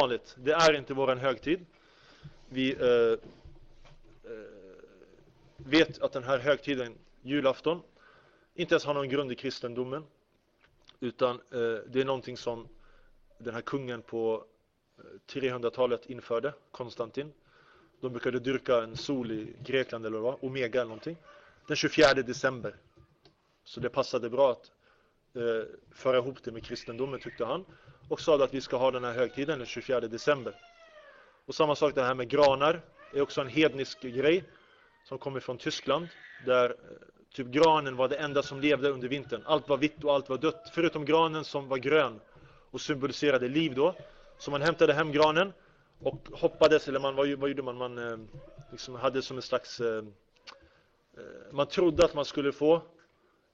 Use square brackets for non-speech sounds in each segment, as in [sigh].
vanligt, det är inte våran högtid. Vi eh, eh, vet att den här högtiden, julafton, inte ens har någon grund i kristendomen. Utan eh, det är någonting som den här kungen på eh, 300-talet införde, Konstantin. De brukade dyrka en sol i Grekland eller vad, Omega eller någonting. Den 24 december. Så det passade bra att eh, föra ihop det med kristendomen tyckte han. Och sa att vi ska ha den här högtiden den 24 december. Och samma sak det här med granar är också en hednisk grej som kommer från Tyskland. Där eh, typ granen var det enda som levde under vintern. Allt var vitt och allt var dött. Förutom granen som var grön och symboliserade liv då. Så man hämtade hem granen och hoppades, eller man, vad, vad gjorde man? Man eh, liksom hade som en slags... Eh, eh man trodde att man skulle få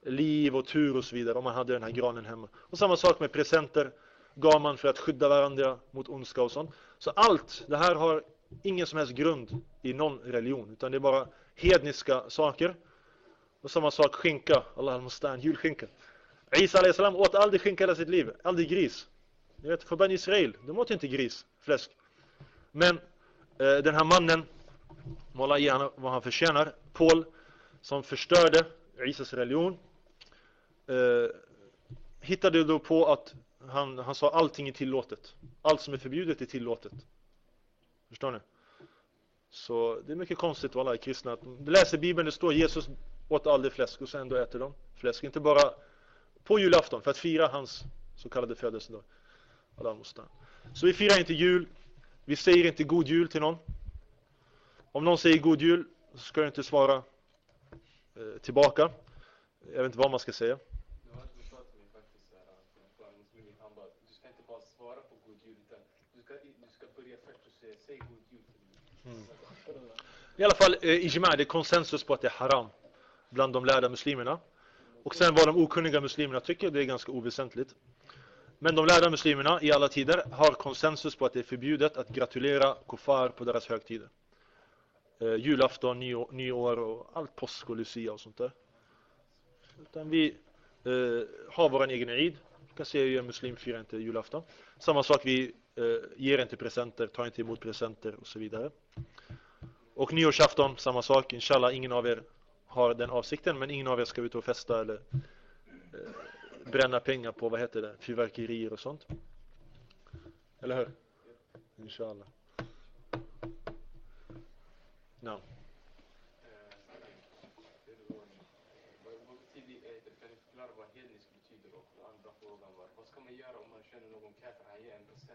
liv och tur och så vidare om man hade den här granen hemma. Och samma sak med presenter gav man för att skydda varandra mot ondska och sånt. Så allt det här har ingen som helst grund i någon religion utan det är bara hedniska saker. Och samma sak skinka, Allah al-Mustan, julskinka. Isa a.s. åt aldrig skinka hela sitt liv, aldrig gris. Ni vet, för Ben Israel, de åt inte gris, fläsk. Men eh, den här mannen, Måla ge honom vad han förtjänar, Paul, som förstörde Isas religion, eh, hittade då på att han, han sa allting är tillåtet. Allt som är förbjudet är tillåtet. Förstår ni? Så det är mycket konstigt alla är kristna. Du läser Bibeln, det står Jesus åt aldrig fläsk och sen då äter de fläsk. Inte bara på julafton för att fira hans så kallade födelsedag. Så vi firar inte jul. Vi säger inte god jul till någon. Om någon säger god jul så ska du inte svara eh, tillbaka. Jag vet inte vad man ska säga. Mm. I alla fall, eh, ijma, det är konsensus på att det är haram bland de lärda muslimerna. Och sen vad de okunniga muslimerna tycker, det är ganska oväsentligt. Men de lärda muslimerna i alla tider har konsensus på att det är förbjudet att gratulera kuffar på deras högtider. Eh, julafton, nyår, nyår och allt påsk och lucia och sånt där. Utan vi eh, har vår egen eid. Vi kan se hur en muslim firar inte julafton. Samma sak, vi Eh, ger inte presenter, tar inte emot presenter och så vidare. Och nyårsafton, samma sak. Inshallah, ingen av er har den avsikten, men ingen av er ska ut och festa eller eh, bränna pengar på, vad heter det, fyrverkerier och sånt. Eller hur? Inshallah. No. Man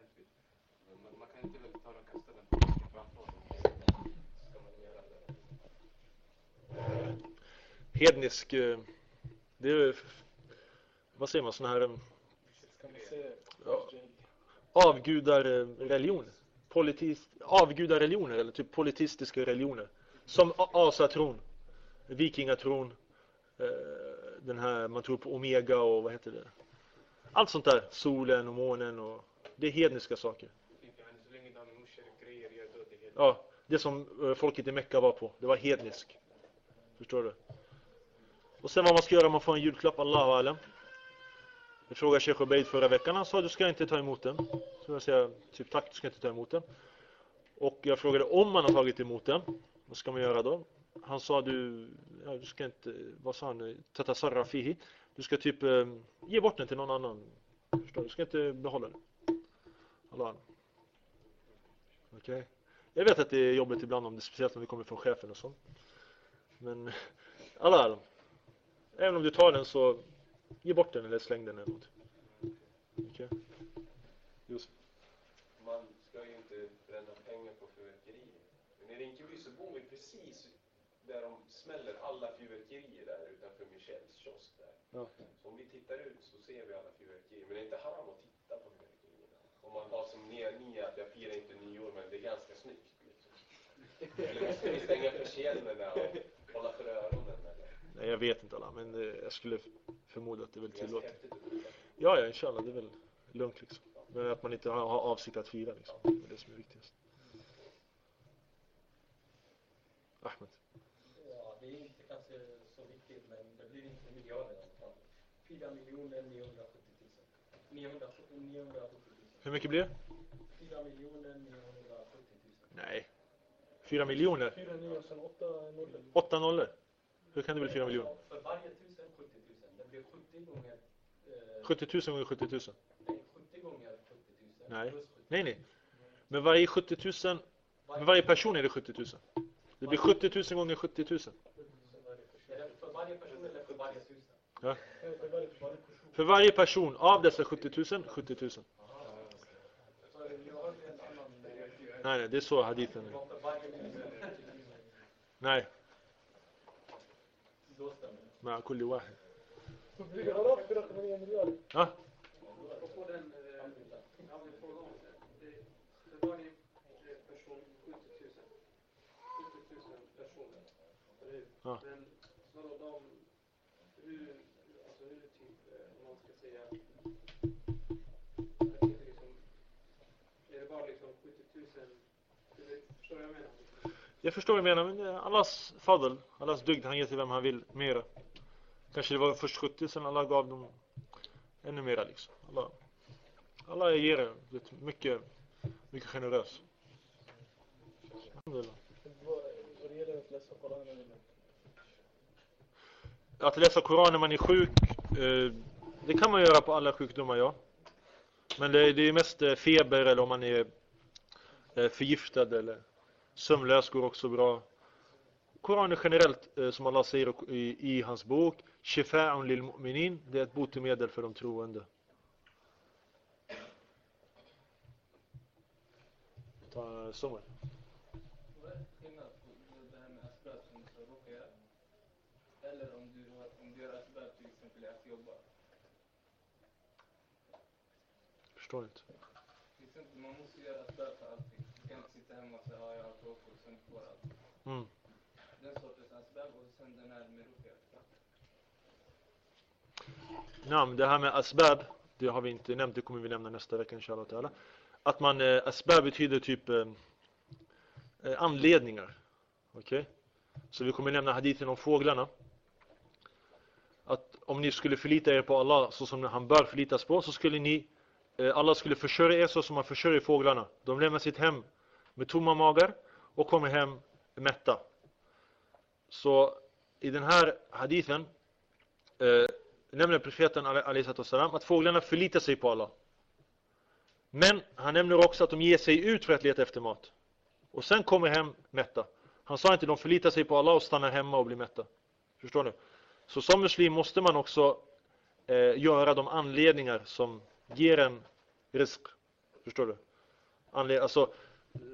kan inte väl ta och kasta den framför hednisk, eh, det är vad säger man, sån här eh, ja, avgudarreligion. Politis, avgudarreligioner eller typ politistiska religioner. Som asatron, vikingatron, eh, den här, man tror på Omega och vad heter det? Allt sånt där, solen och månen och det är hedniska saker. Ja, det som eh, folket i Mecka var på, det var hednisk. Förstår du? Och sen vad man ska göra om man får en julklapp, Allahu alam. Jag frågade Sheikh Obeid förra veckan, han sa du ska inte ta emot den. Så jag säger typ tack, du ska inte ta emot den. Och jag frågade om man har tagit emot den, vad ska man göra då? Han sa du, ja, du ska inte, vad sa han, tatasarra fihi. Du ska typ eh, ge bort den till någon annan. Förstår du? Du ska inte behålla den. Allah. Okej. Okay. Jag vet att det är jobbigt ibland, om det, speciellt om det kommer från chefen och så. Men alla Även om du tar den så ge bort den eller släng den eller något. Okej. Okay. Just. Man ska ju inte bränna pengar på fyrverkerier. Men i Rinkeby så bor vi precis där de smäller alla fyrverkerier där utanför Michels kiosk där. Ja. Så om vi tittar ut så ser vi alla fyrverkerier. Men det är inte haram att titta på fyrverkerierna. Om man har som nia att jag firar inte nyår men det är ganska snyggt. Liksom. Eller ska vi stänga persiennerna och hålla för öronen? Nej, jag vet inte alla, men eh, jag skulle förmoda att det är väl tillåtet. Ja, ja, inshallah, det är väl lugnt liksom. Men att man inte har, avsikt att fira liksom. Det är det som är viktigast. Ahmed. Ja, det är inte kanske så viktigt, men det blir inte miljarder i alla fall. 4 miljoner 970 000. 970 000. Hur mycket blir det? 4 4 miljoner 970 000. Nej. 4 miljoner? 4 9 och sen 8 nollor. 8 nollor? Hur kan det bli 4 miljoner? För varje tusen 70 000. Det blir 70 gånger... Eh, 70 000 gånger 70 000? nej, 70 gånger 70 000. Nej. Plus 70. Nej, nej. Men varje 70 000, med varje person är det 70 000. Det blir 70 000 gånger 70 000. Är det för varje person eller för varje tusen? Ja. Varje, varje. För varje person av dessa 70 000, 70 000. Så jag har en annan... Nej, nej, det är så hadithen Det är. var för varje tusen 70 000. Nej, Då stämmer det. med kulli förstår jag menar? jag förstår vad du menar, men är Allahs fadl, Allahs dygd, han ger till vem han vill mera. Kanske det var först 70, sen Allah gav dem ännu mera liksom. Allah, Allah ger det, vet, mycket, mycket generös. Att läsa Koranen när man är sjuk, eh, det kan man göra på alla sjukdomar, ja. Men det, är mest eh, feber eller om man är eh, förgiftad eller sömnlös går också bra. Koranen generellt, eh, som Allah säger i, i hans bok, Shifa'un lil mu'minin, det är ett botemedel för de troende. Ta eh, sommar. Vad är skillnaden på med som du eller om du, gör till exempel? Förstår inte. Man måste göra asbab för allting. Du kan inte sitta hemma ja, jag har tråkigt och sen får allt. Mm. Den sortens asbab och sen den här med ruqya. Nam, det här med asbab, det har vi inte nämnt, det kommer vi nämna nästa vecka inshallah ta'ala. Att man, eh, asbab betyder typ eh, eh, anledningar. Okej? Så vi kommer nämna hadithen om fåglarna. Att om ni skulle förlita er på Allah så som han bör förlitas på så skulle ni, eh, Allah skulle försörja er så som han försörjer fåglarna. De lämnar sitt hem med tomma magar och kommer hem mätta. Så i den här hadithen eh, nämner profeten salam att fåglarna förlitar sig på Allah. Men han nämner också att de ger sig ut för att leta efter mat. Och sen kommer hem mätta. Han sa inte de förlitar sig på Allah och stannar hemma och blir mätta. Förstår du? Så som muslim måste man också eh, göra de anledningar som ger en risk. Förstår du? Anled alltså,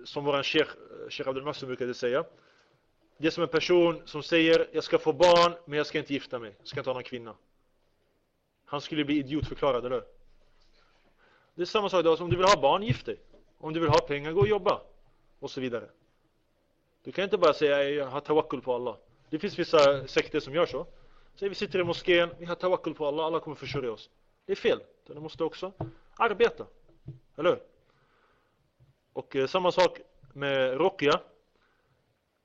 som våran sheikh, eh, sheikh Abdul Masum brukade säga. Det är som en person som säger jag ska få barn men jag ska inte gifta mig. Jag ska inte ha någon kvinna. Han skulle bli idiotförklarad, eller hur? Det är samma sak då, om du vill ha barn, gift dig. Om du vill ha pengar, gå och jobba. Och så vidare. Du kan inte bara säga jag har tawakkul på Allah. Det finns vissa sekter som gör så. Säg, vi sitter i moskén, vi har tawakkul på Allah, alla kommer försörja oss. Det är fel. Du måste också arbeta. Eller hur? Och eh, samma sak med Rokia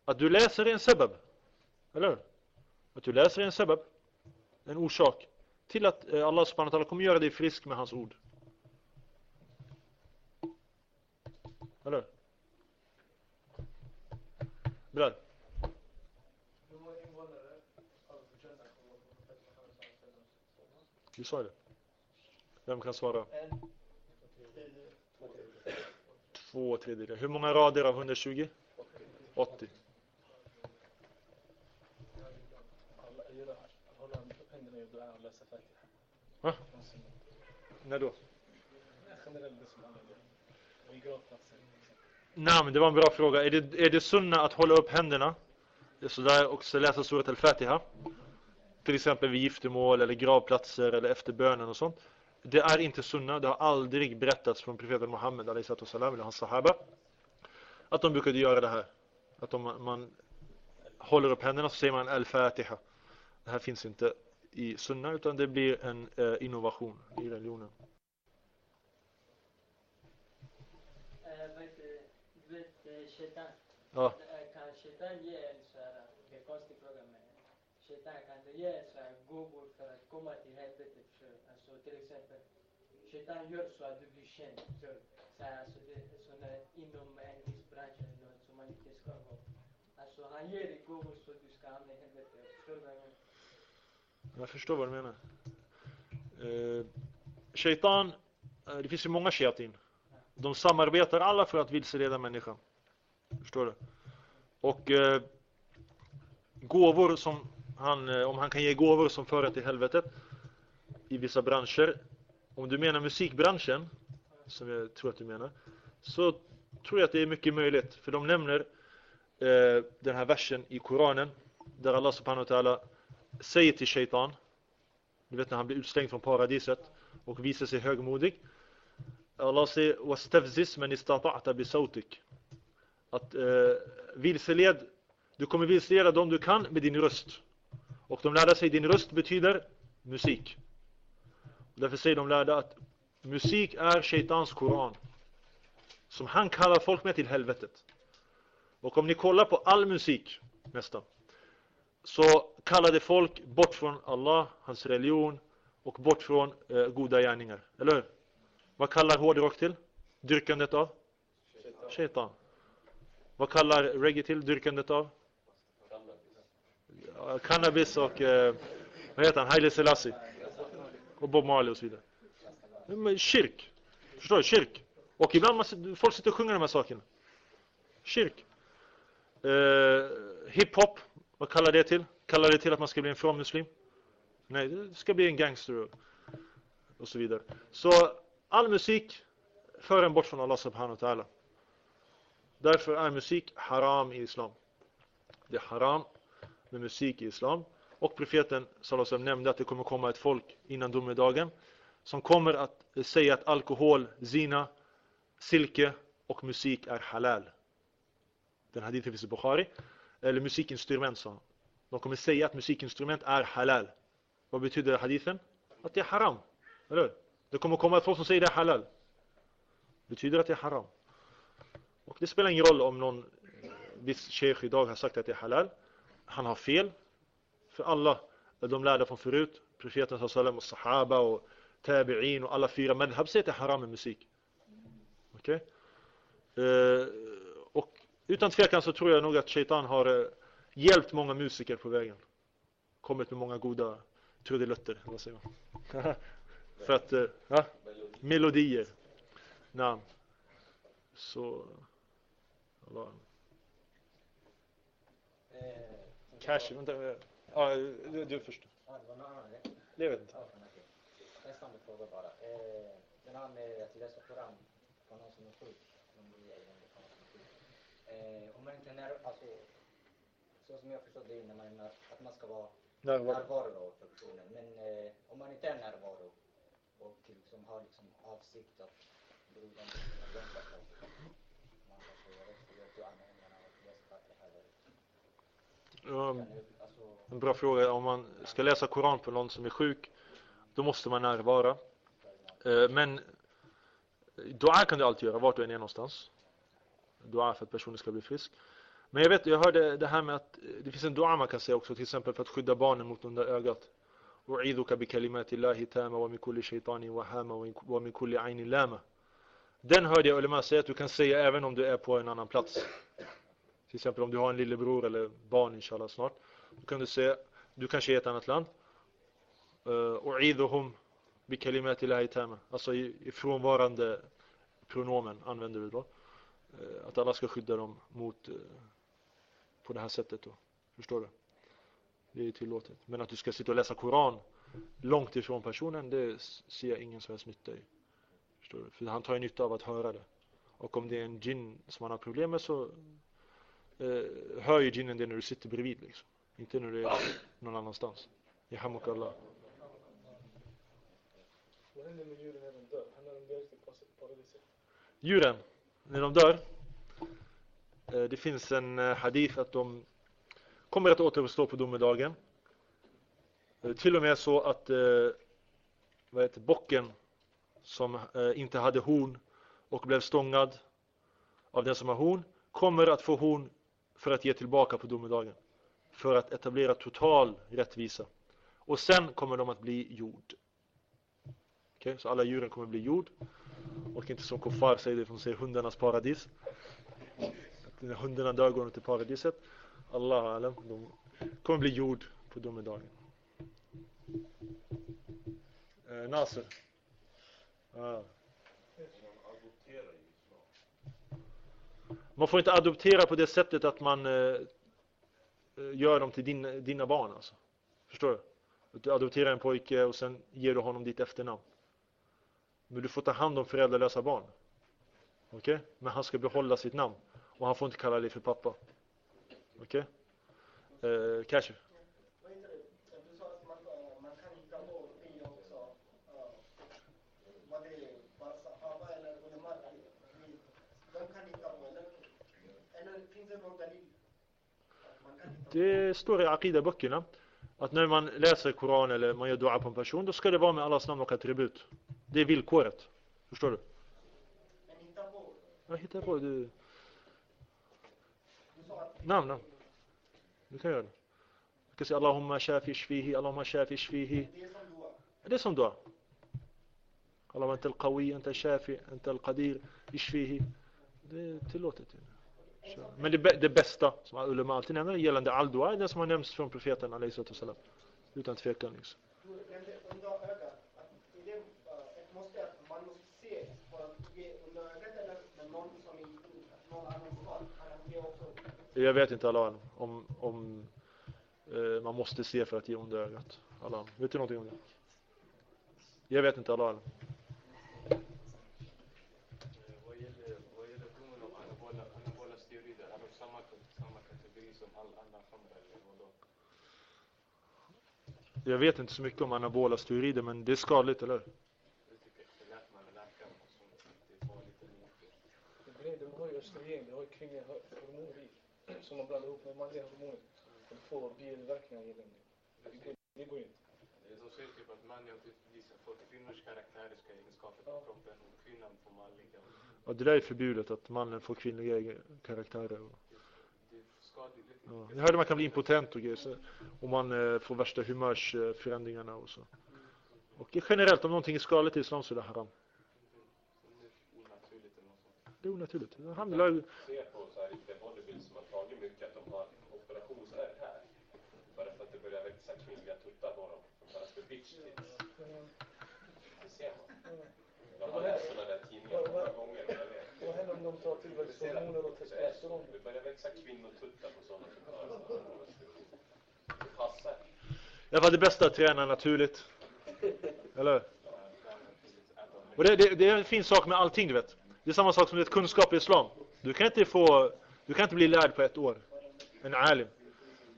Att du läser en sebab. Eller hur? Att du läser en sebab. En orsak. Till att eh, Allah subhanahu wa ta'ala kommer göra dig frisk med hans ord. Eller hur? Bilal. Du sa det. Vem kan svara? Två tredjedelar. Hur många rader av 120? 80. Va? När då? Det Nej, men det var en bra fråga. Är det, är det sunna att hålla upp händerna? Sådär och läsa surat al-Fatiha. Till exempel vid giftermål eller gravplatser eller efter bönen och sånt. Det är inte sunna. Det har aldrig berättats från profeten Muhammed salam, eller hans sahaba. Att de brukade göra det här. Att om man, man håller upp händerna så säger man al-Fatiha. Det här finns inte i sunna utan det blir en eh, innovation i religionen. Ja. Kan shaitan ge en så här, det är en konstig fråga men shaitan kan du ge så här gåvor för att komma till helvetet? Till exempel, shaitan gör så att du blir känd. Så, så här, alltså det så när, inom en viss bransch eller något som man inte ska gå. Alltså han ger dig gåvor så du ska hamna i helvete. Förstår du vad jag menar? Jag förstår vad du menar. Eh, shaitan, eh, det finns ju många shayatin. De samarbetar alla för att vilseleda människan. Förstår du? Och eh, gåvor som han, eh, om han kan ge gåvor som för till helvetet i vissa branscher. Om du menar musikbranschen, som jag tror att du menar, så tror jag att det är mycket möjligt. För de nämner eh, den här versen i Koranen där Allah subhanahu wa ta'ala säger till shaitan, du vet när han blir utslängd från paradiset och visar sig högmodig. Allah säger وَاسْتَفْزِسْ مَنْ إِسْتَطَعْتَ بِسَوْتِكَ Att eh, vilseled, du kommer vilseleda dem du kan med din röst. Och de lärde sig din röst betyder musik. Därför säger de lärda att musik är shaitans koran. Som han kallar folk med till helvetet. Och om ni kollar på all musik nästan. Så kallade folk bort från Allah, hans religion och bort från eh, goda gärningar. Eller hur? Vad kallar hårdrock till? Dyrkandet av? Shaitan. Vad kallar reggae till? Dyrkandet av? Ja, Cannabis och eh, vad heter han? Haile Selassie. Och Bob Marley och så vidare. Men kyrk. Förstår du? Kyrk. Och ibland man, folk sitter och sjunger de här sakerna. Kyrk. Eh, Hiphop. Vad kallar det till? Kallar det till att man ska bli en from muslim? Nej, det ska bli en gangster och, och så vidare. Så all musik för en bort från Allah subhanahu wa ta'ala. Därför är musik haram i islam. Det är haram med musik i islam. Och profeten sallallahu nämnde att det kommer komma ett folk innan domedagen som kommer att säga att alkohol, zina, silke och musik är halal. Den hadithen finns i Bukhari. Eller musikinstrument sa han. De kommer säga att musikinstrument är halal. Vad betyder hadithen? Att det är haram. Eller hur? Det kommer komma ett folk som säger det är halal. Betyder att det är haram. Och det spelar ingen roll om någon eh, viss sheikh idag har sagt att det är halal. Han har fel. För alla de lärda från förut, profeten sallam och sahaba och tabi'in och alla fyra madhab säger att det är haram med musik. Okej? Okay? Uh, och utan tvekan så tror jag nog att shaitan har uh, hjälpt många musiker på vägen. Kommit med många goda trudelutter, vad säger man? [laughs] För att, uh, ja, melodier. Namn. Så, Allah. Cash, vänta. Ja, du, du först. Ja, det var någon annan. det. Det vet inte. Ja. En snabb fråga bara. Eh, den här med att läsa Koran för någon som är sjuk. Eh, om man inte är när, alltså, så som jag förstått det innan, man, att man ska vara Närvaro. närvaro för personen. Men eh, om man inte är närvaro och liksom har liksom avsikt att brodern ska hjälpa sig. Man kanske gör det, gör till anhängarna och läser Fatiha En bra fråga. Om man ska läsa Koran på någon som är sjuk, då måste man närvara. Eh, Men dua kan du alltid göra, vart du än är någonstans. Dua för att personen ska bli frisk. Men jag vet, jag hörde det här med att eh, det finns en dua man kan säga också, till exempel för att skydda barnen mot onda ögat. أعيذك بكلمات الله تامة ومن كل شيطان وهامة ومن كل عين لامة Den hörde jag ulema säga att du kan säga även om du är på en annan plats. Till exempel om du har en lillebror eller barn inshallah snart. Då kan du säga, du kanske är i ett annat land. Eh, U'idhuhum bikalimatillahi tama. Alltså ifrånvarande pronomen använder du då. Eh, att alla ska skydda dem mot eh, på det här sättet då. Förstår du? Det är tillåtet. Men att du ska sitta och läsa Koran långt ifrån personen, det ser jag ingen som helst nytta i. Förstår du? För han tar ju nytta av att höra det. Och om det är en gin som han har problem med så eh, hör ju ginen det när du sitter bredvid liksom. Inte när du är någon annanstans. Yahamuk Vad händer med djuren när de dör? Hamnar de direkt i paradiset? Djuren, när de dör, det finns en eh, hadith att de kommer att återuppstå på domedagen. Eh, till och med så att vad heter, bocken som inte hade horn och blev stångad av den som har horn kommer att få horn för att ge tillbaka på domedagen. För att etablera total rättvisa. Och sen kommer de att bli jord. Okej, Så alla djuren kommer att bli jord. Och inte som Kofar säger det, de säger hundarnas paradis. Att när hundarna dör går de till paradiset. Allah alam, de kommer att bli jord på domedagen. Eh, Nasser. Ah. Man får inte adoptera på det sättet att man eh, Eh, gör dem till din, dina barn alltså. Förstår du? Att du adopterar en pojke och sen ger du honom ditt efternamn. Men du får ta hand om föräldralösa barn. Okej? Okay? Men han ska behålla sitt namn. Och han får inte kalla dig för pappa. Okej? Okay? Eh, Cashew. Det står i Aqida-böckerna att när man läser Koran eller man gör dua på en person då ska det vara med Allahs namn och attribut. Det är villkoret. Förstår du? Men hitta på. Jag hittar på du. Du sa att... Namn, namn. Du kan göra det. Du kan säga Allahumma shafi shfihi, Allahumma shafi shfihi. Det är som dua. Det är. Allahumma anta al-qawi, anta shafi, anta al-qadir, ishfihi. Det är tillåtet. Så. Men det, det bästa som ulema alltid nämner gällande Al-Du'a, är det som har nämnts från profeten alayhi. Utan tvekan liksom. Jag vet inte Allah om, om eh, man måste se för att ge under ögat. Allah. Vet du någonting om det? Jag vet inte Allah. Vad gäller, vad gäller domen om anabola, anabola steroider, är de samma, samma kategori som all annan khamr eller vadå? Jag vet inte så mycket om anabola steroider men det är skadligt, eller de har ju östrogen, det har ju kvinnehormoner i. Som man blandar ihop med manliga hormoner. De får biverkningar genom det. Det, det går inte. De säger typ att mannen har vissa får kvinnors karaktäriska egenskaper på kroppen och kvinnan får manliga. Ja, det där är förbjudet att mannen får kvinnliga karaktärer. och- Det är skadligt. Ja. Jag hörde man kan bli impotent och grejer. Om och man eh, får värsta humörsförändringarna och så. Och generellt om någonting är skadligt i islam så är det haram. Det är onaturligt. Alhamdulillah. ser på så här riktiga bodybuilders som har tagit mycket att de har operationsärr här. Bara för att det börjar växa kvinnliga tuttar på dem. Kallas för bitch tits. Det ser man. Jag har läst sådana där tidningar många gånger. Vad händer om de tar tillväxthormoner och testosteron? Det börjar växa kvinnotuttar på sådana som Det passar. I alla fall det bästa är att träna naturligt. Eller hur? Och det, det, det är en fin sak med allting du vet. Det är samma sak som det är kunskap i islam. Du kan inte få, du kan inte bli lärd på ett år. En alim.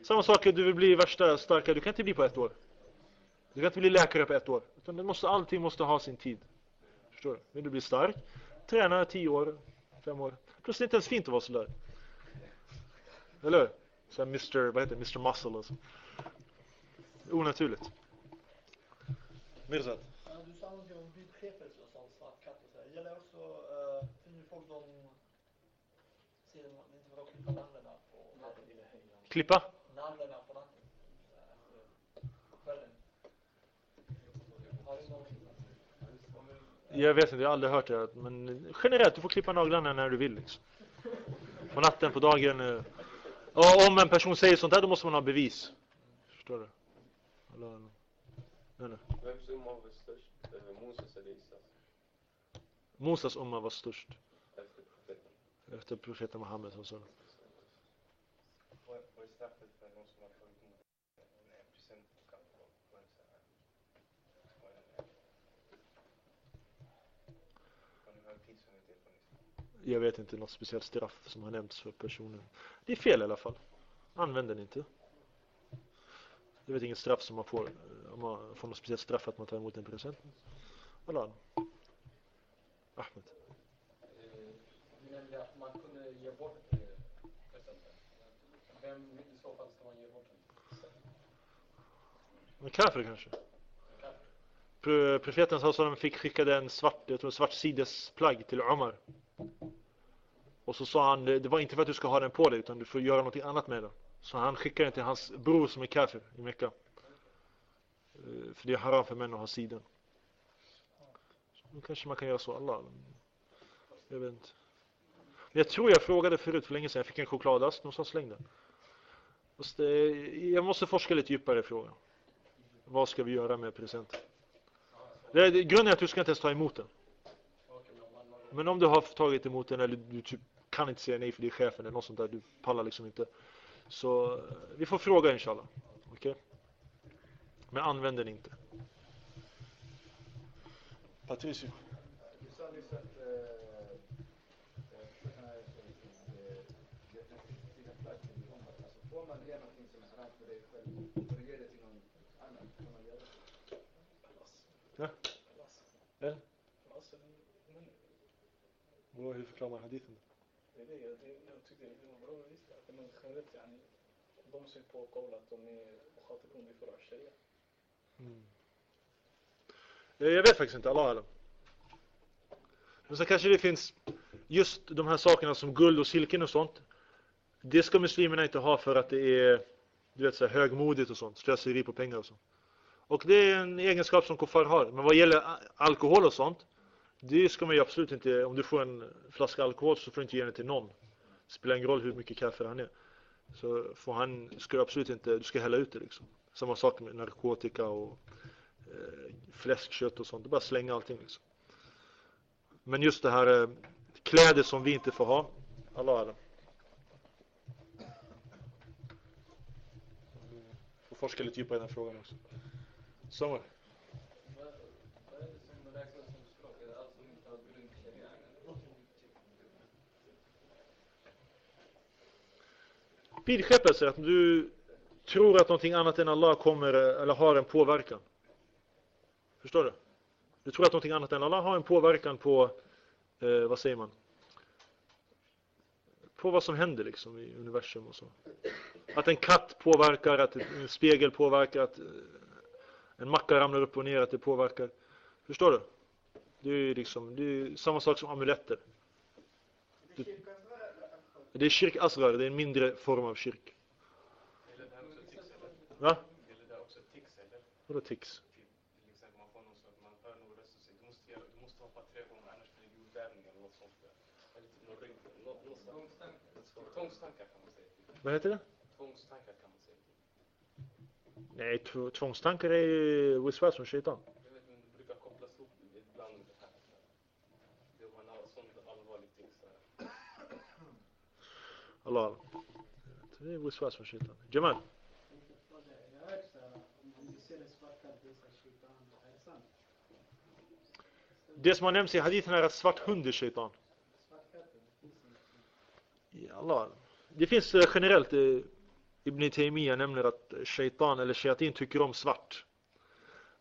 Samma sak, du vill bli värsta starka, du kan inte bli på ett år. Du kan inte bli läkare på ett år. Utan det måste, allting måste ha sin tid. Förstår du? Vill du bli stark, träna tio år, fem år. Plus det är inte ens fint att vara sådär. Eller hur? Så här Mr, vad heter det? Mr Muscle och så. Onaturligt. Mirzad. Ja, du sa någonting om vidskepelse och sånt, svart katt och så. här. Gäller också, finns ju folk som ser inte vad de klippa naglarna på. Klippa? Naglarna på natten. Så här, efter- På kvällen. Har du någon Jag vet inte, jag har aldrig hört det. Men generellt, du får klippa naglarna när du vill. Liksom. På natten, på dagen. eh. Och om en person säger sånt här, då måste man ha bevis. Förstår du? Nej, nej. Vems umma var störst? Eh, Moses eller Isas? Mosas umma var störst. Efter profeten. Efter profeten Muhammed. som sa det. Vad är vad är straffet för någon som har tagit emot en present och kan få vad är det så här? Vad är det? Har ni högtidshållet erfarenhet? Jag vet inte något speciellt straff som har nämnts för personen. Det är fel i alla fall. Använd den inte. Jag vet inget straff som man får. eh, Om man får något speciellt straff att man tar emot en present. Alla. Ahmed. Du nämnde att man kunde ge bort eh, presenten. Vem i så fall ska man ge bort den? Men kafir kanske? Pro- Profeten sa att fick skickade en svart, jag tror svart sidesplagg till Omar. Och så sa han, det var inte för att du ska ha den på dig utan du får göra någonting annat med den. Så han skickade den till hans bror som är kafir i Mecka. Eh, för det är haram för män att ha siden. Då kanske man kan göra så alla. Jag vet inte. Men jag tror jag frågade förut för länge sedan. Jag fick en chokladask. De sa släng den. Fast eh, jag måste forska lite djupare i frågan. Vad ska vi göra med presenten? Det, grunden är att du ska inte ens ta emot den. Men om du har tagit emot den eller du typ kan inte säga nej för det är chefen eller något sånt där. Du pallar liksom inte. Så eh, vi får fråga inshallah. Okej? Men använd den inte. Patricio. Du sa nyss att eh, eh, sådana här som, eh, det- det- dina plagg som du har, alltså får man ge någonting som är haram för dig själv och ge det till någon annan, kan man göra det? Ja. Eller? Alltså, men Man hadithen? det är det, jag, tyckte det var bra visa. Att men generellt yani, de ser på koll att de är mukhatibun bi furu' sharia. Eh, Jag vet faktiskt inte, Allah alam. Men så kanske det finns just de här sakerna som guld och silken och sånt. Det ska muslimerna inte ha för att det är du vet, så här, högmodigt och sånt. Slöseri på pengar och sånt. Och det är en egenskap som kuffar har. Men vad gäller alkohol och sånt. Det ska man ju absolut inte, om du får en flaska alkohol så får du inte ge den till någon. Det spelar ingen roll hur mycket kaffe han är. Så får han, ska du absolut inte, du ska hälla ut det liksom. Samma sak med narkotika och eh, fläskkött och sånt. Det är bara slänga allting liksom. Men just det här eh, kläder som vi inte får ha. Allah Allah. Får forska lite djupare i den här frågan också. Samuel. Vad vad är det som räknas som språk? Är det allt som inte har grund i sharia? Vidskepelse säger att du tror att någonting annat än Allah kommer eller har en påverkan. Förstår du? Du tror att någonting annat än Allah har en påverkan på, eh, vad säger man? På vad som händer liksom i universum och så. Att en katt påverkar, att en spegel påverkar, att eh, en macka ramlar upp och ner, att det påverkar. Förstår du? Det är ju liksom, det är samma sak som amuletter. Det är kyrkans vara eller akbar? Det är kyrk asrar, det är en mindre form av kyrk. Va? Vadå tics? Tvångstankar kan man säga. Vad heter det? Tvångstankar kan man säga. Nej, tv- tvångstankar är ju wiswas från shaitan. Jag vet men det brukar kopplas ihop ibland med det här. Det var en sån allvarlig ting så här. Allah Allah. Det är wiswas från shaitan. Jamal. Jag har hört så här, om man ser en الله اعلم وسواس shaitan. Är det? Det som har nämnts i hadithen är att svart hund är shaitan. Det finns. Ja, Allah. Det finns eh, generellt, eh, Ibn Taymiyyah nämner att shaitan eller shayatin tycker om svart.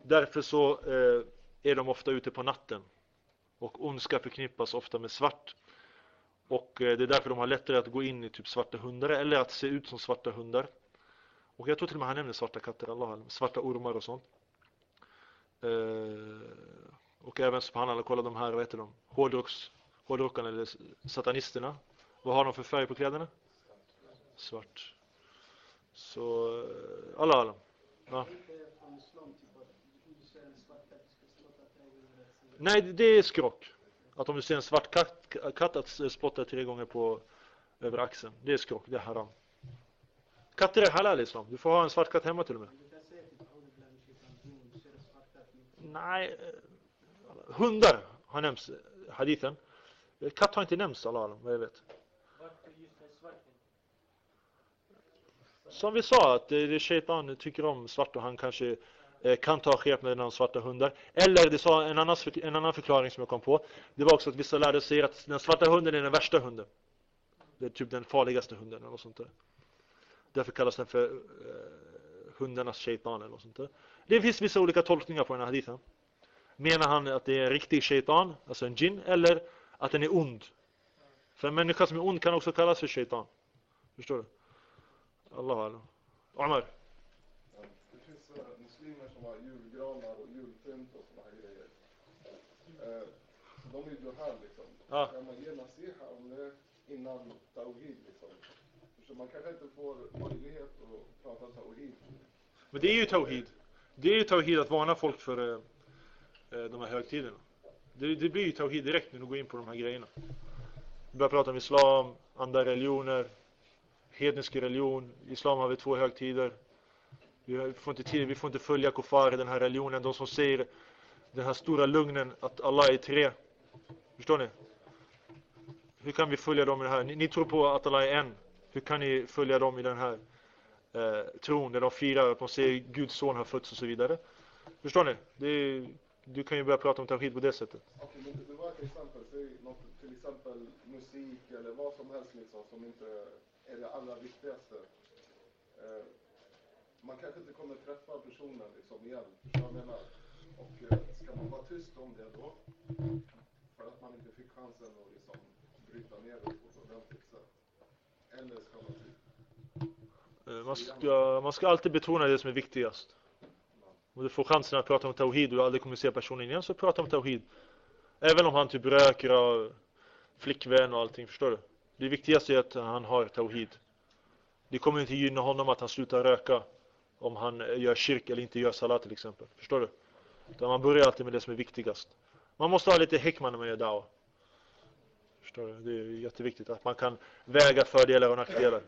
Därför så eh, är de ofta ute på natten. Och ondska förknippas ofta med svart. Och eh, det är därför de har lättare att gå in i typ svarta hundar eller att se ut som svarta hundar. Och jag tror till och med han nämner svarta katter, Allah, svarta ormar och sånt. Eh, och även subhanallah, kolla de här, vad heter de? Hårdrocks, hårdrockarna eller satanisterna. Vad har de för färg på kläderna? Svart. Så, eh, alla alla. Ja. Nej, det är skrock. Att om du ser en svart katt, katt att spotta tre gånger på över axeln. Det är skrock, det är haram. Katter är halal islam. Du får ha en svart katt hemma till och med. Nej, eh, hundar har nämnts i hadithen. Katt har inte nämnts, Allah alam, vad jag vet. Som vi sa, att eh, det det shaitan tycker om svart och han kanske Eh, kan ta skepnaden av svarta hundar. Eller det sa en annan, en annan förklaring som jag kom på. Det var också att vissa lärde sig att den svarta hunden är den värsta hunden. Det är typ den farligaste hunden eller något sånt där. Därför kallas den för eh, hundarnas shaitan eller något sånt där. Det finns vissa olika tolkningar på den här hadithen. Menar han att det är en riktig shaitan, alltså en jinn, eller att den är ond? För en människa som är ond kan också kallas för shaitan. Förstår du? Allah Allah. Omar. Ja, Det finns eh, har julgranar och julpynt och såna här grejer. Eh, så de är ju juhal liksom. Ja. Kan man nasiha om det innan tawhid liksom? Så man kanske inte får möjlighet att prata tawhid. Men det är ju tawhid. Det är ju tawhid att varna folk för eh, eh, de här högtiderna. Det, det blir ju tawhid direkt när du går in på de här grejerna. Vi börjar prata om islam, andra religioner, hednisk religion. Islam har vi två högtider. Vi får inte, till, vi får inte följa kofar i den här religionen. De som säger den här stora lugnen att Allah är tre. Förstår ni? Hur kan vi följa dem i det här? Ni, ni tror på att Allah är en. Hur kan ni följa dem i den här eh, tron där de firar att de säger Guds son har fötts och så vidare? Förstår ni? Det är, du kan ju börja prata om tawhid på det sättet. Okej, men det var till exempel, säg något, till exempel musik eller vad som helst liksom som inte är det allra viktigaste. Kanske inte kommer träffa personen liksom igen, förstår du jag menar? Och eh, ska man vara tyst om det då? För att man inte fick chansen att liksom bryta ner det på ett ordentligt sätt. Eller ska man typ Man ska, man ska alltid betona det som är viktigast. Om du får chansen att prata om tawhid och du aldrig kommer se personen igen så prata om tawhid. Även om han typ röker och flickvän och allting, förstår du? Det viktigaste är att han har tawhid. Det kommer inte gynna honom att han slutar röka om han gör kyrk eller inte gör salat till exempel. Förstår du? Utan man börjar alltid med det som är viktigast. Man måste ha lite hikman när man gör dawa. Förstår du? Det är jätteviktigt att man kan väga fördelar och nackdelar.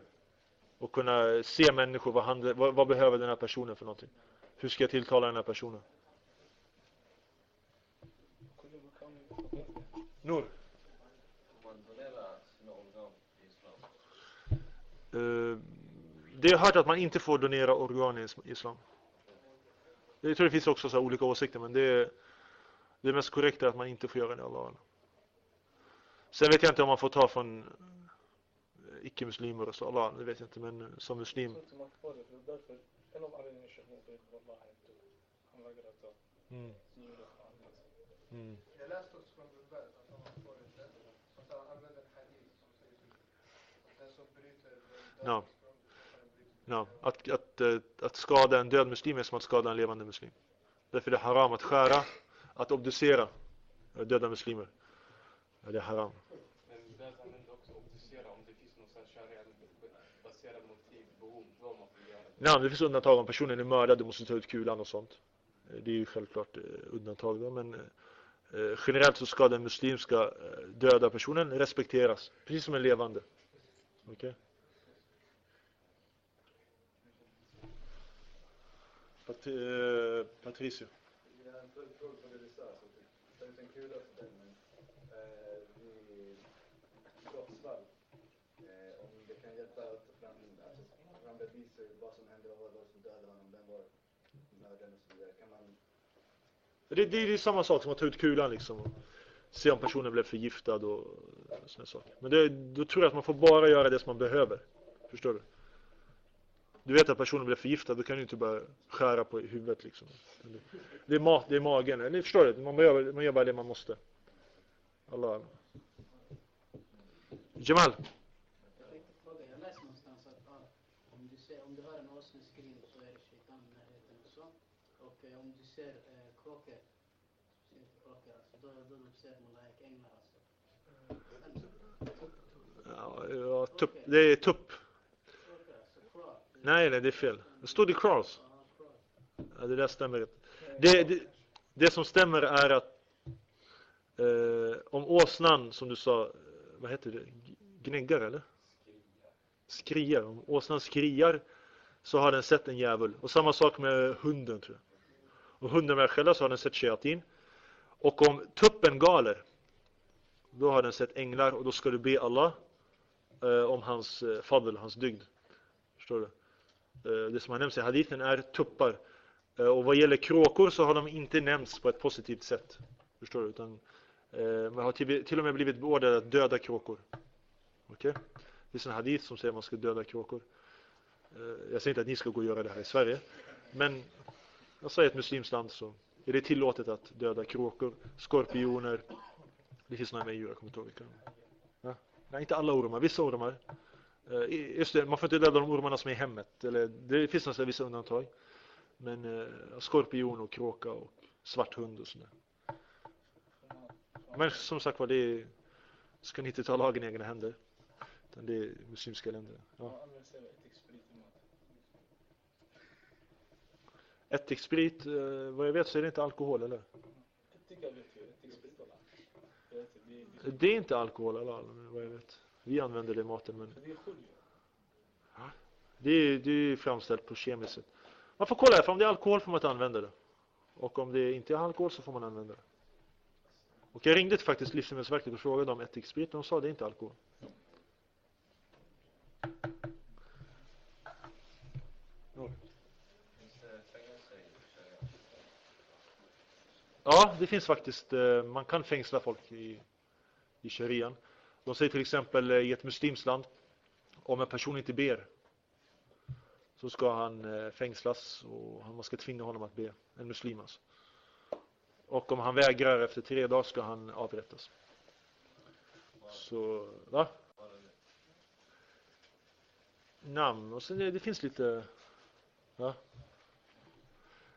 Och kunna se människor, vad, handlar, vad, vad behöver den här personen för någonting? Hur ska jag tilltala den här personen? Nur? Eh, det har hört att man inte får donera organ i is- islam. Jag tror det finns också så här olika åsikter men det är det mest korrekta är att man inte får göra det. Alam. Sen vet jag inte om man får ta från icke-muslimer och så. Allah, det vet jag inte men som muslim. Jag av jag Mm. Mm. Jag Ja. Att, att, eh, att skada en död muslim är som att skada en levande muslim. Därför är det haram att skära, att obducera eh, döda muslimer. Ja, det är haram. Men Baz använder också obducera om det finns någon sån här sharia-baserad motiv, behov, vad man får göra. Nej, det finns undantag om personen är mördad, du måste ta ut kulan och sånt. Eh, Det är ju självklart undantag då, men generellt så ska den muslimska döda personen respekteras, precis som en levande. Okej? Pat eh, Patricio. Jag har en följdfråga på det du sa. Så typ, ta ut en kula för den, men eh, vid brottsfall, eh, om det kan hjälpa att ta fram, alltså, ta fram beviser, vad som hände, vad var det som dödade honom, vem var mördaren och så vidare. Kan man Det, det, det är samma sak som att ta ut kulan liksom. Och se om personen blev förgiftad och sådana saker. Men det, då tror jag att man får bara göra det som man behöver. Förstår du? Du vet att personen blev förgiftad, då kan du inte bara skära på huvudet liksom. Det, är mat, det är magen. Ni förstår det? Man gör, man gör bara det man måste. Allah. Jamal. Jag läste någonstans att om, du ser, så är det shaitan i närheten. Och om du ser kråkor, kråkor alltså, då, då du ser malaik, änglar alltså. Ja, tupp. Det är tupp. Nej, nej, det är fel. Det stod i Cross. Ja, det där stämmer inte. Det, det, det som stämmer är att eh, om åsnan, som du sa, vad heter det? Gnäggar eller? Skriar. Om åsnan skriar så har den sett en djävul. Och samma sak med hunden tror jag. Om hunden börjar skälla så har den sett shayatin. Och om tuppen galer, då har den sett änglar och då ska du be Allah eh, om hans eh, fadl, hans dygd. Förstår du? Eh, det som har nämnts i hadithen är tuppar. Eh, och vad gäller kråkor så har de inte nämnts på ett positivt sätt. Förstår du? Utan, eh, man har till, till och med blivit beordrad att döda kråkor. Okej? Det är en hadith som säger att man ska döda kråkor. Eh, jag säger inte att ni ska gå och göra det här i Sverige. Men jag säger ett muslimskt land så är det tillåtet att döda kråkor, skorpioner. Det finns några mer djur, jag kommer inte ihåg vilka. Ja? Nej, inte alla ormar, vissa ormar. Eh, Just det, man får inte döda de ormarna som är i hemmet. Eller, det finns nästan vissa undantag. Men eh, skorpion och kråka och svart hund och sådär. Men som sagt var, det är, ska ni inte ta lagen i egna händer. Utan det är muslimska länder. Ja. Ättiksprit, eh, vad jag vet så är det inte alkohol eller? Det är inte alkohol halal, vad jag vet. Vi använder det i maten men Det är det är, framställt på kemiskt sätt. Man får kolla för om det är alkohol får man inte använda det. Och om det inte är alkohol så får man använda det. Och jag ringde faktiskt Livsmedelsverket och frågade om ättiksprit och de sa det är inte alkohol. Ja, det finns faktiskt, eh, man kan fängsla folk i, i sharian. De säger till exempel eh, i ett muslimskt land, om en person inte ber så ska han eh, fängslas och man ska tvinga honom att be, en muslim alltså. Och om han vägrar efter tre dagar ska han avrättas. Så, va? Namn och sen det, det finns lite, va?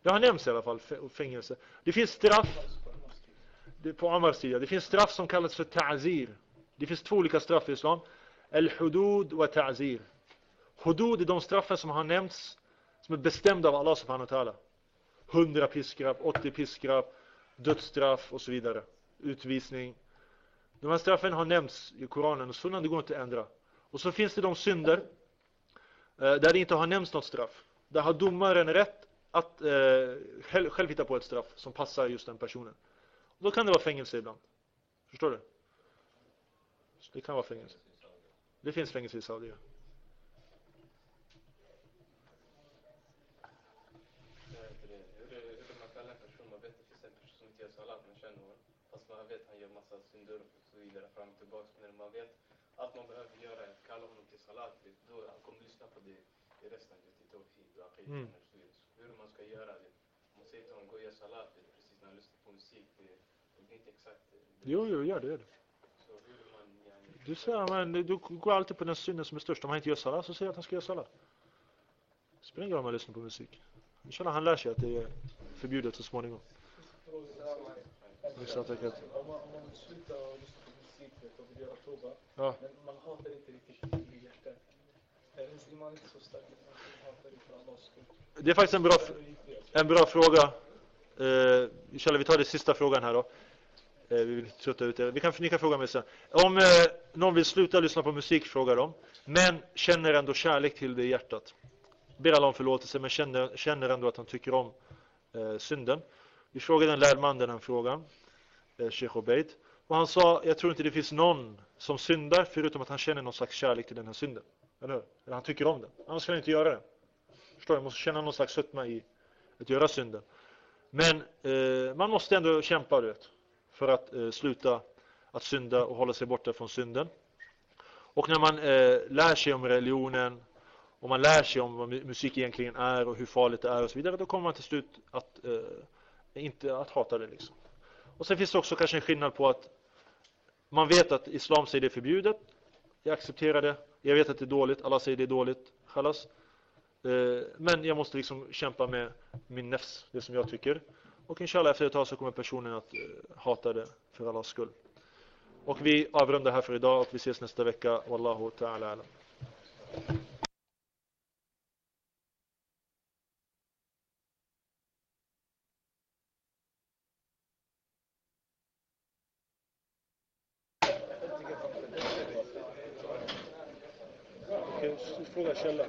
Det har nämnts i alla fall, fängelse. Det finns straff det på Amars sida. Det finns straff som kallas för ta'zir. Det finns två olika straff i Islam. Al-hudud wa ta'zir. Hudud är de straffen som har nämnts som är bestämda av Allah subhanahu wa ta'ala. 100 piskrapp, 80 piskrapp, dödsstraff och så vidare. Utvisning. De här straffen har nämnts i Koranen och sunnan det går inte att ändra. Och så finns det de synder eh, där det inte har nämnts något straff. Där har domaren rätt att eh, själv, själv hitta på ett straff som passar just den personen. Då kan det vara fängelse ibland. Förstår du? Det kan vara fängelse. Det finns fängelse i Saudi. Fast man vet han gör massa synder och så vidare fram och tillbaka. Men man vet att man behöver göra är att kalla honom till salat, då han kommer lyssna på det i resten av till tawhid och aqid. Mm. Hur man ska göra det. Man säger till honom, gå och gör salat, precis när han lyssnar på musik, det, det blir inte exakt det. Jo, jo, gör det. Gör det. Så hur man, yani, Du säger, men du går alltid på den synden som är störst. Om han inte gör salat så säger jag att han ska göra salat. Spelar ingen roll om han lyssnar på musik. Inshallah han lär sig att det är förbjudet så småningom. Om man, om man vill sluta och lyssna på musik och vill göra toba, Ja. men man hatar inte riktigt i hjärtat. Det? Det är faktiskt en bra, en bra fråga. Inshallah, vi tar den sista frågan här då. Eh, vi vill trötta ut er. Vi kan, ni kan fråga mig sen. Om eh, någon vill sluta lyssna på musik, frågar de. Men känner ändå kärlek till det i hjärtat. Ber alla om förlåtelse, men känner, känner ändå att han tycker om eh, synden. Vi frågade en lärd man den här frågan, eh, Sheikh Obeid. Och han sa, jag tror inte det finns någon som syndar förutom att han känner någon slags kärlek till den här synden. Eller hur? Eller han tycker om den. Annars skulle han inte göra det. Förstår du? Man måste känna någon slags sötma i att göra synden. Men eh, man måste ändå kämpa du vet, för att eh, sluta att synda och hålla sig borta från synden. Och när man eh, lär sig om religionen och man lär sig om vad musik egentligen är och hur farligt det är och så vidare, då kommer man till slut att eh, inte att hata det liksom. Och sen finns det också kanske en skillnad på att man vet att islam säger det är förbjudet. Jag accepterar det. Jag vet att det är dåligt. Alla säger det är dåligt. Khalas. Eh, men jag måste liksom kämpa med min nefs, det som jag tycker. Och inshallah efter ett tag så kommer personen att eh, hata det för Allahs skull. Och vi avrundar här för idag och vi ses nästa vecka. Wallahu ta'ala alam. Fråga källa.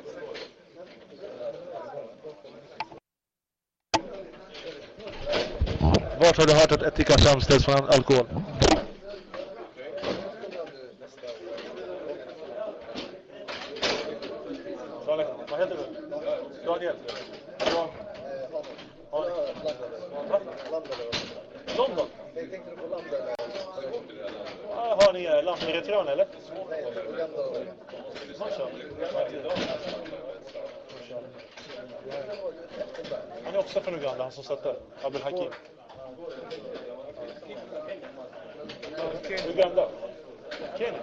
Vart har du hört att etika framställs från alkohol? Saleh, vad heter du? Daniel? Från? London? Ah, har ni eh, land med eritreaner eller? Mashallah. Han är också från Uganda, han som satt där. Abdul Hakim. Uganda? Kenya?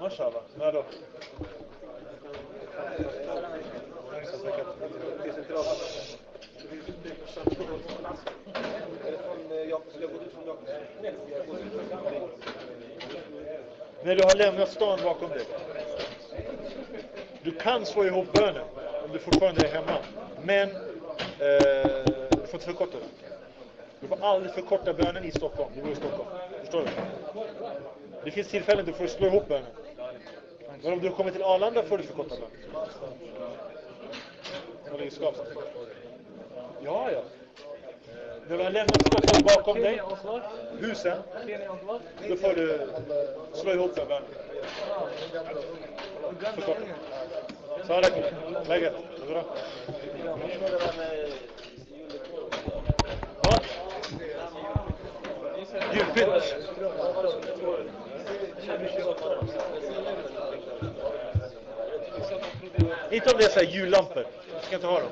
Mashallah. När då? När du har lämnat stan bakom dig? Du kan slå ihop bönen om du fortfarande är hemma. Men eh, du får inte förkorta den. Du får aldrig förkorta bönen i Stockholm. Du bor i Stockholm. Förstår du? Det finns tillfällen du får slå ihop bönen. Men om du kommer till Arlanda får du förkorta bönen. Eller i Skavsta. Ja, ja. När du har lämnat Stockholm bakom dig, husen, då får du slå ihop den bönen. Förkorta. Sadak, läget? Är det bra? Ja. Julpynt. Inte om det är så här jullampor. Du ska inte ha dem.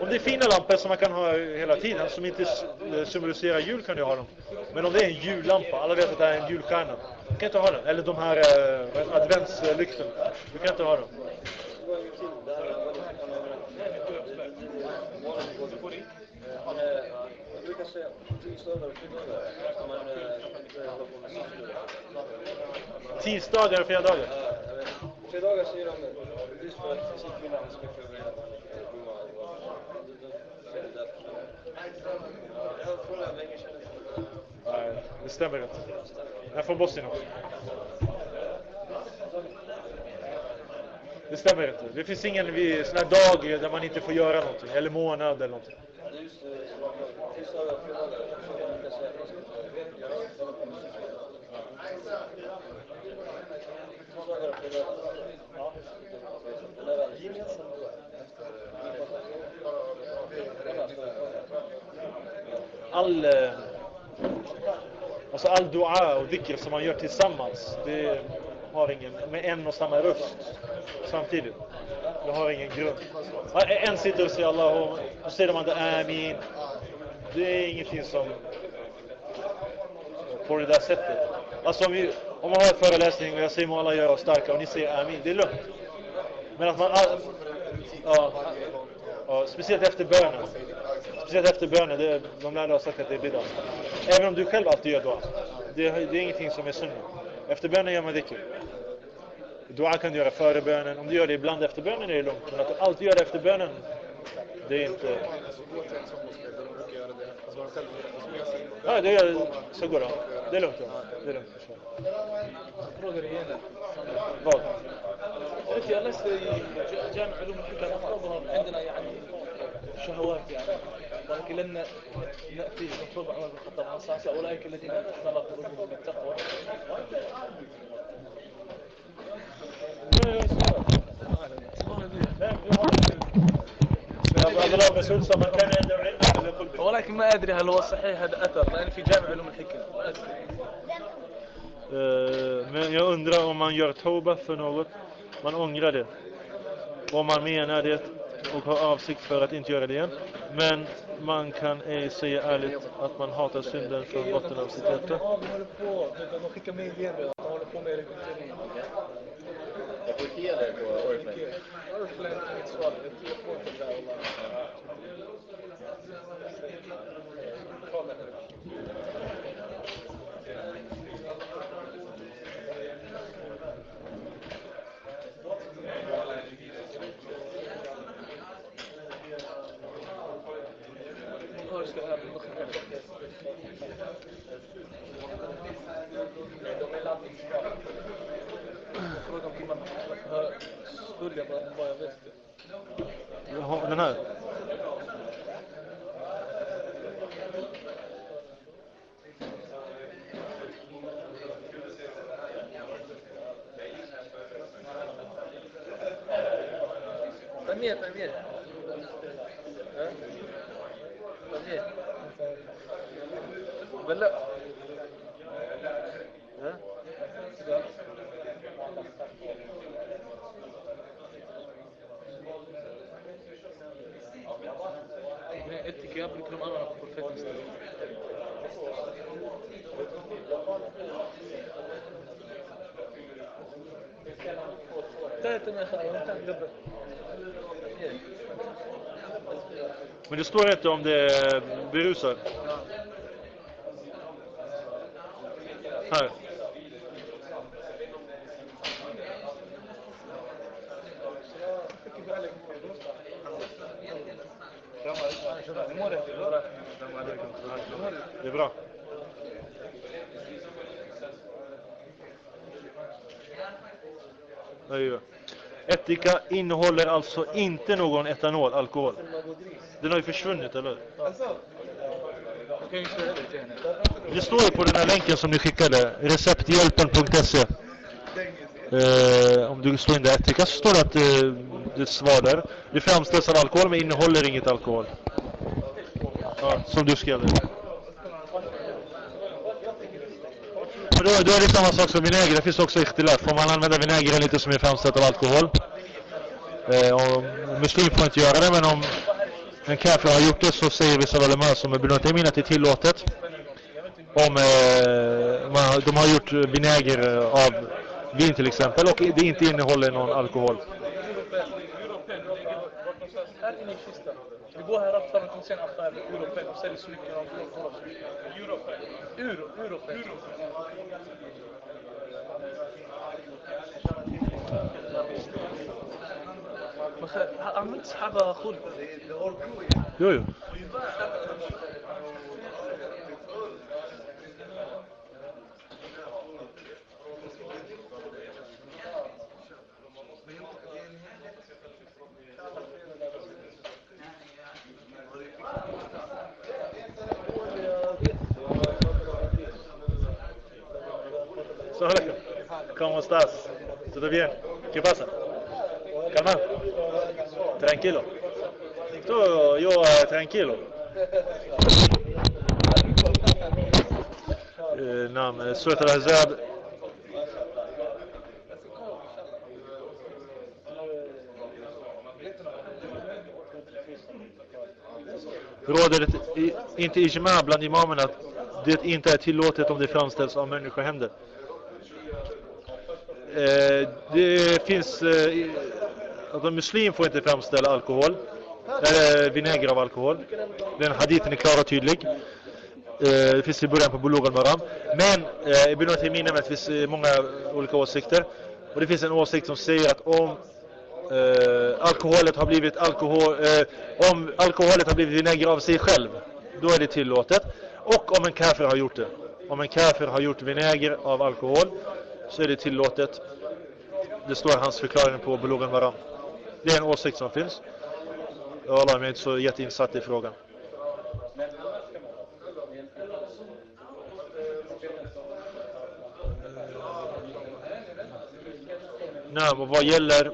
Om det är fina lampor som man kan ha hela tiden, som inte eh, symboliserar jul kan du ha dem. Men om det är en jullampa, alla vet att det är en julstjärna. Du kan inte ha den. Eller de här eh, adventslyktorna. Du kan inte ha dem. Jag brukar säga tisdagar och fredagar eh, fredagar. Säger de just för att sin kvinna ska förbereda. Nej, det stämmer inte. Jag är från Bosnien också. Det stämmer inte. Det finns ingen sån här dag där man inte får göra någonting. Eller månad eller någonting. Det är just eh, tisdagar och fredagar. Så jag brukar säga att man ska göra Tisdagar och fredagar. Ja. Gemensamt då? All, eh, alltså all dua och dhikr som man gör tillsammans, det har ingen, med en och samma röst samtidigt. Det har ingen grund. En sitter och säger Allah, och säger man det Amin. Det är ingenting som på det där sättet. Alltså om, vi, om man har en föreläsning och jag säger må alla göra oss starka och ni säger Amin, det är lugnt. Men att man... all- Ja, ja, speciellt efter bönen. Speciellt efter bönen, det, de lärde har sagt att det är bidat. Även om du själv alltid gör dua. Det, det är ingenting som är sunna. Efter bönen gör man dhikr. Dua kan du göra före bönen. Om du gör det ibland efter bönen är det lugnt. Men att du alltid gör det efter bönen, det är inte... Ja, det är, så går det. Det är lugnt. Ja. Det är lugnt. frågar igen. Vad? قلت يا لست جامع علوم الحكم افرضها عندنا يعني شهوات يعني ولكن لن نأتي نطلب عمر بن الخطاب عن الصحابه أولئك الذين أمر قلوبهم بالتقوى ولكن ما أدري هل هو صحيح هذا أثر لأن في جامع علوم الحكم Men jag undrar om man gör toba för något, man ångrar det. Om man menar det och har avsikt för att inte göra det igen. Men man kan ej säga ärligt att man hatar synden från botten av sitt hjärta. Jag får ge dig på Orflame. Orflame är mitt svar, jag får inte det där wallah. Hur ska jag Fråga om man börjar bara vad jag vet. Jaha, Den här? Ta med, ta med. Ja. Men det står inte om det är berusad. Här. Det är bra. Öj. Ättika innehåller alltså inte någon etanol, alkohol. Den har ju försvunnit, eller hur? Det står ju på den här länken som ni skickade, recepthjälpen.se. Eh, om du slår in där ättika så står det att eh, det är svar där. Det framställs av alkohol men innehåller inget alkohol. Ja, som du skrev det. För då, då är det samma sak som vinäger. Det finns också ihtilaf. Får man använda vinäger lite som är framställt av alkohol? Eh, och muslim får inte göra det, men om en kafir har gjort det så säger vissa ulema som Ibn Taymin att det är tillåtet. Om eh, man, de har gjort vinäger av vin till exempel och det inte innehåller någon alkohol. Igår har jag haft en affär med Europen och säljer så mycket de får Europen. så mycket. Euro Europen. Euro, Euro 5. Euro 5. بس عملت سحابة خلق يو يو Salam alaikum. ¿Cómo estás? ¿Todo bien? ¿Qué pasa? Calma. Tranquilo. Todo yo eh, tranquilo. Eh, نعم eh, سورة الأحزاب råder det i- inte ijma bland imamerna att det inte är tillåtet om det framställs av människohänder. Eh, det finns eh, att en muslim får inte framställa alkohol eller vinäger av alkohol. Den hadithen är klar och tydlig. Eh, det finns i början på Bulug al-Maram. Men eh, Ibn Taymin nämner att det finns eh, många olika åsikter. Och det finns en åsikt som säger att om eh, alkoholet har blivit alkohol, eh, om alkoholet har blivit vinäger av sig själv, då är det tillåtet. Och om en kafir har gjort det. Om en kafir har gjort vinäger av alkohol så är det tillåtet. Det står i hans förklaring på Bulugh al-Maram. Det är en åsikt som finns. Jag är inte så jätteinsatt i frågan. Nej, och vad gäller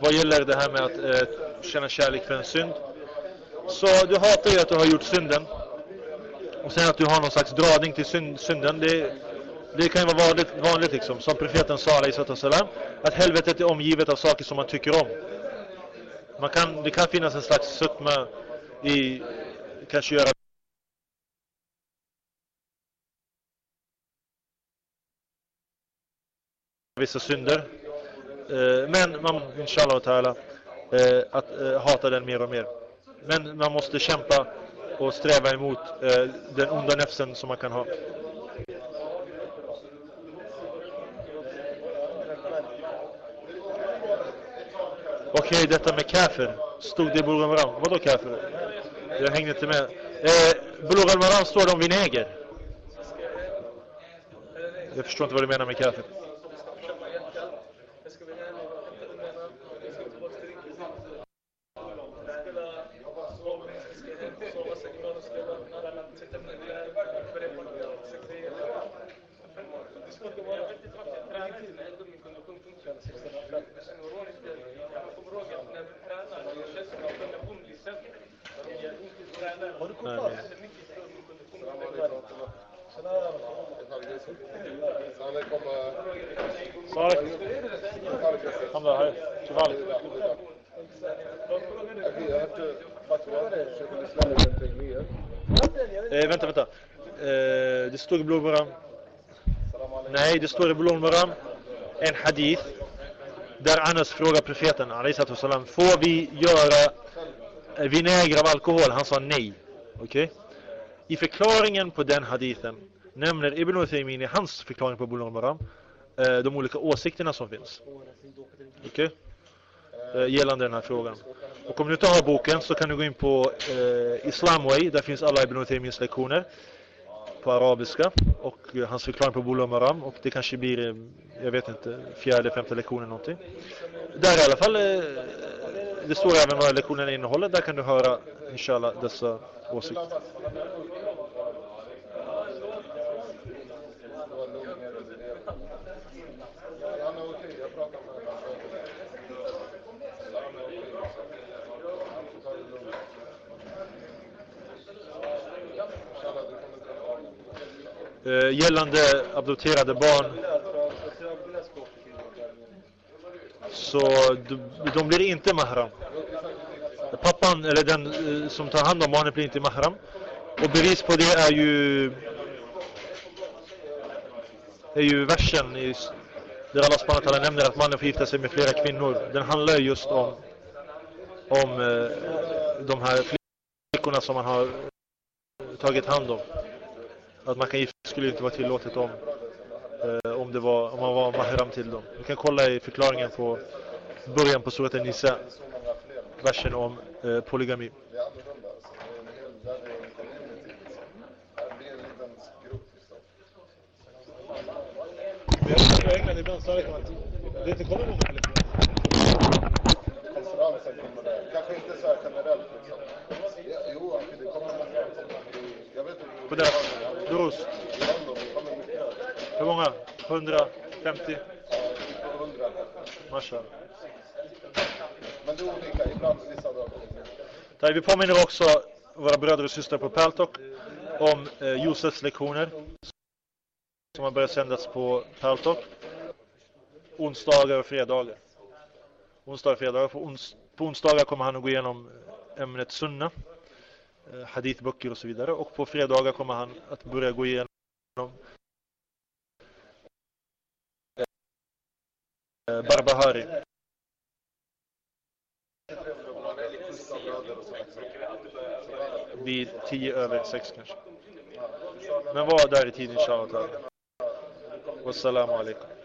vad gäller det här med att eh, känna kärlek för en synd. Så du hatar ju att du har gjort synden. Och sen att du har någon slags dragning till synd, synden. Det, det kan ju vara vanligt, vanligt liksom. Som profeten sa, att helvetet är omgivet av saker som man tycker om. Man kan, det kan finnas en slags sötma i, kanske göra vissa synder. Eh, men man, inshallah ta'ala, eh, att eh, hata den mer och mer. Men man måste kämpa och sträva emot den onda nefsen som man kan ha. Okej, detta med kafir. Stod det i Bulugh Maram. Vadå kafir? Jag hängde inte med. Eh, Bulugh Maram står det om vinäger. Jag förstår inte vad du menar med kafir. Står i blodmaram en hadith där Anas frågar profeten, alayhi salam, får vi göra eh, vinäger av alkohol? Han sa nej. Okay? I förklaringen på den hadithen nämner Ibn Uthaymin i hans förklaring på blodmaram eh, de olika åsikterna som finns. Okay? Eh, gällande den här frågan. Och om du inte har boken så kan du gå in på eh, Islamway, där finns alla Ibn Uthaymins lektioner på arabiska och hans förklaring på Bula Maram och det kanske blir, eh, jag vet inte, fjärde, femte lektionen någonting. Där i alla fall, eh, det står även vad lektionerna innehåller, där kan du höra inshallah dessa åsikter. Han är okej, jag pratar med honom. Han är okej. Han får ta det lugnt. Inshallah, du kommer träffa honom. Eh, Eh, gällande adopterade barn så de, blir inte mahram. Pappan eller den eh, som tar hand om barnet blir inte mahram. Och bevis på det är ju är ju versen i, där Allah subhanahu nämner att mannen får gifta sig med flera kvinnor. Den handlar just om om eh, de här flickorna som man har tagit hand om. Att man kan gifta skulle inte vara tillåtet om eh, om, det var, om man var mahram till dem. Du kan kolla i förklaringen på början på surat Nisa versen om eh, polygami. Det. I England ibland så man inte kommer många Konferensen kommer där. Kanske inte så här generellt liksom. Jo, det kommer många. Jag vet inte. Prost! Hur många? 150? Ja, 100 kanske. Mashallah. Men det är olika. Ibland vissa dagar. Vi påminner också våra bröder och systrar på Paltok om eh, Josefs lektioner som har börjat sändas på Paltok onsdagar och fredagar. Onsdagar och fredagar. På, ons på onsdagar kommer han att gå igenom eh, ämnet sunna, Eh, hadithböcker och så vidare. Och på fredagar kommer han att börja gå igenom eh, Barbahari. vid 10 över 6 kanske. Men var där i tid inshallah. Wassalamu alaikum.